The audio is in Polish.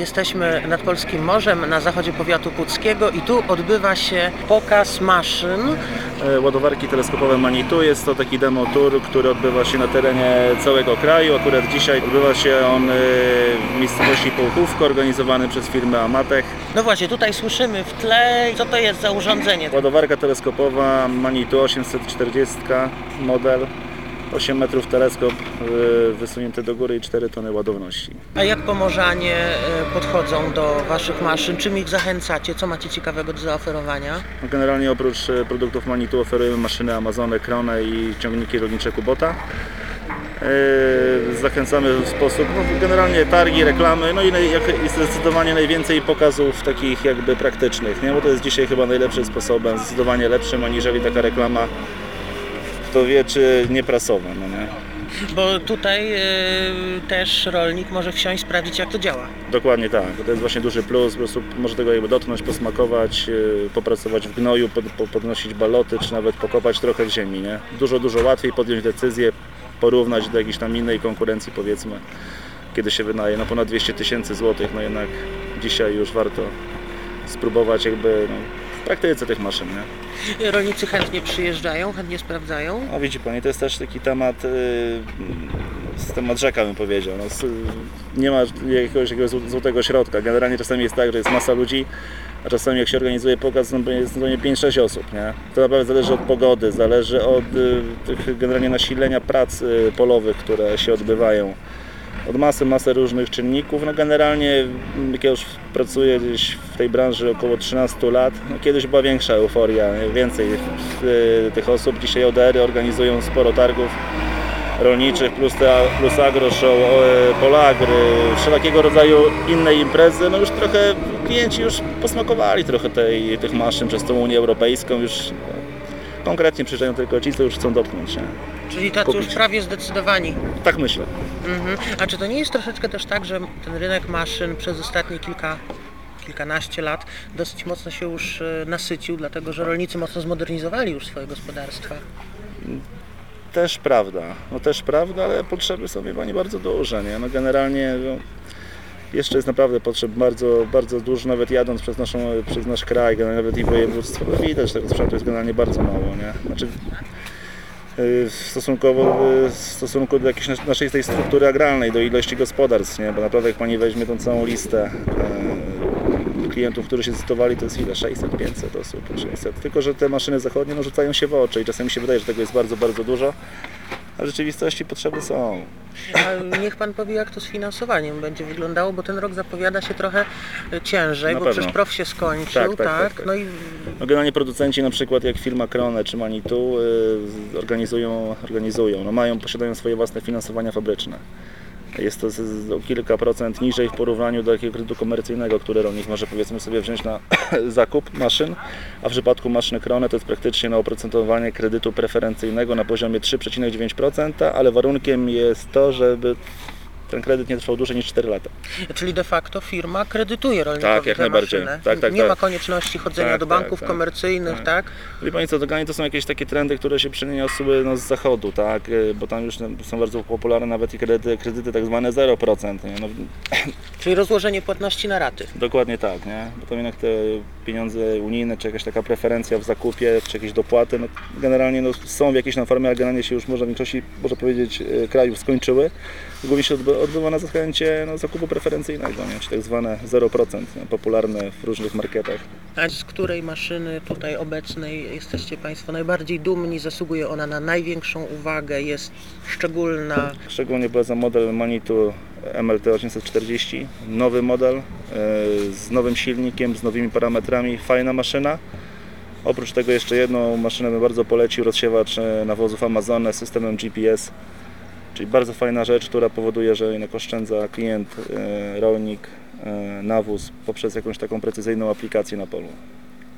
Jesteśmy nad Polskim Morzem na zachodzie powiatu puckiego i tu odbywa się pokaz maszyn. E, ładowarki teleskopowe Manitou. Jest to taki demo tour, który odbywa się na terenie całego kraju. Akurat dzisiaj odbywa się on e, w miejscowości Połchówko, organizowany przez firmę Amatech. No właśnie, tutaj słyszymy w tle, co to jest za urządzenie. Ładowarka teleskopowa Manitou 840 model. 8 metrów teleskop e, wysunięty do góry i 4 tony ładowności. A jak pomorzanie e, podchodzą do Waszych maszyn? Czym ich zachęcacie? Co macie ciekawego do zaoferowania? No, Generalnie oprócz e, produktów Manitou oferujemy maszyny Amazony, Kronę i ciągniki rolnicze Kubota. Zachęcamy w sposób, no, generalnie targi, reklamy, no i zdecydowanie najwięcej pokazów takich jakby praktycznych, nie? bo to jest dzisiaj chyba najlepszym sposobem, zdecydowanie lepszym aniżeli taka reklama, kto wie czy nieprasowa, no nie? Bo tutaj e, też rolnik może wsiąść, sprawdzić jak to działa. Dokładnie tak, to jest właśnie duży plus, po prostu może tego jakby dotknąć, posmakować, yy, popracować w gnoju, pod, po- podnosić baloty, czy nawet pokopać trochę w ziemi, nie? Dużo, dużo łatwiej podjąć decyzję, porównać do jakiejś tam innej konkurencji powiedzmy, kiedy się wydaje na ponad 200 tysięcy złotych, no jednak dzisiaj już warto spróbować jakby no, w praktyce tych maszyn, nie? Rolnicy chętnie przyjeżdżają, chętnie sprawdzają. No widzi Pani, to jest też taki temat, yy, temat rzeka bym powiedział. No, nie ma jakiegoś, jakiegoś zł- złotego środka. Generalnie czasami jest tak, że jest masa ludzi, a czasami jak się organizuje pokaz, no, jest no, nie 5-6 osób. Nie? To naprawdę zależy od pogody, zależy od y, tych generalnie nasilenia prac y, polowych, które się odbywają. Od masy, masy różnych czynników. No generalnie, mm, jak ja już pracuję gdzieś w tej branży około 13 lat, no kiedyś była większa euforia, więcej y, tych osób. Dzisiaj ODR-y organizują sporo targów rolniczych, plus, te, plus agro show, e, polagry, wszelakiego rodzaju inne imprezy. No już trochę klienci już posmakowali trochę tej, tych maszyn przez tą Unię Europejską. Już konkretnie przyjeżdżają tylko ci, co już chcą dotknąć. Nie? Czyli tacy już Kupić. prawie zdecydowani. Tak myślę. Mhm. A czy to nie jest troszeczkę też tak, że ten rynek maszyn przez ostatnie kilka, kilkanaście lat dosyć mocno się już e, nasycił, dlatego że rolnicy mocno zmodernizowali już swoje gospodarstwa? Też prawda, no też prawda, ale potrzeby są wie pani bardzo duże, nie? No generalnie no, jeszcze jest naprawdę potrzeb bardzo, bardzo dużo, nawet jadąc przez, naszą, przez nasz kraj, nawet i województwo, no widać, tego sprzętu jest generalnie bardzo mało, nie? Znaczy, y, stosunkowo y, w stosunku do jakiejś nas- naszej tej struktury agrarnej, do ilości gospodarstw, nie? Bo naprawdę jak Pani weźmie tą całą listę y, klientów, którzy się zdecydowali, to jest ile? 600, 500 osób, 600. Tylko, że te maszyny zachodnie no, rzucają się w oczy i czasami się wydaje, że tego jest bardzo, bardzo dużo, a w rzeczywistości potrzeby są. A niech Pan powie, jak to z finansowaniem będzie wyglądało, bo ten rok zapowiada się trochę e, ciężej, Na bo pewno. przecież prof się skończył, Tak, tak, tak, tak, tak. No i No, generalnie producenci na przykład jak firma Krone czy Manitou y, organizują, organizują no, mają, posiadają swoje własne finansowania fabryczne. Jest to o kilka procent niżej w porównaniu do takiego kredytu komercyjnego, który rolnik może powiedzmy sobie wziąć na zakup maszyn, a w przypadku maszyny Krone to jest praktycznie na oprocentowanie kredytu preferencyjnego na poziomie 3,9%, ale warunkiem jest to, żeby ten kredyt nie trwał dłużej niż 4 lata. czyli de facto firma kredytuje rolnikowi Tak, jak najbardziej. maszynę. Tak, tak, Nie tak. ma konieczności chodzenia Tak, do tak, banków tak. komercyjnych, Tak. tak? Wie Pani co, to to są jakieś takie trendy, które się przeniosły no, z zachodu, tak? Y, Bo tam już no, są bardzo popularne nawet i kredyty, kredyty tak zwane 0%. Nie? No, Czyli rozłożenie płatności na raty. dokładnie tak, nie? Bo tam jednak te pieniądze unijne, czy jakaś taka preferencja w zakupie, czy jakieś dopłaty, no, generalnie no, są w jakiejś tam formie, ale generalnie się już można w większości, można powiedzieć, y, krajów skończyły. Głównie się odby- odbywa na zachęcie no, zakupu preferencyjnego, nie? czy tak zwane 0%, nie? popularne w różnych marketach. A z której maszyny tutaj obecnej jesteście Państwo najbardziej dumni? Zasługuje ona na największą uwagę, jest szczególna. Szczególnie polecam model Manitou MLT 840, nowy model e, z nowym silnikiem, z nowymi parametrami, fajna maszyna. Oprócz tego jeszcze jedną maszynę bym bardzo polecił, rozsiewacz e, nawozów Amazone z systemem GPS, czyli bardzo fajna rzecz, która powoduje, że jednak oszczędza klient, e, rolnik nawóz poprzez jakąś taką precyzyjną aplikację na polu.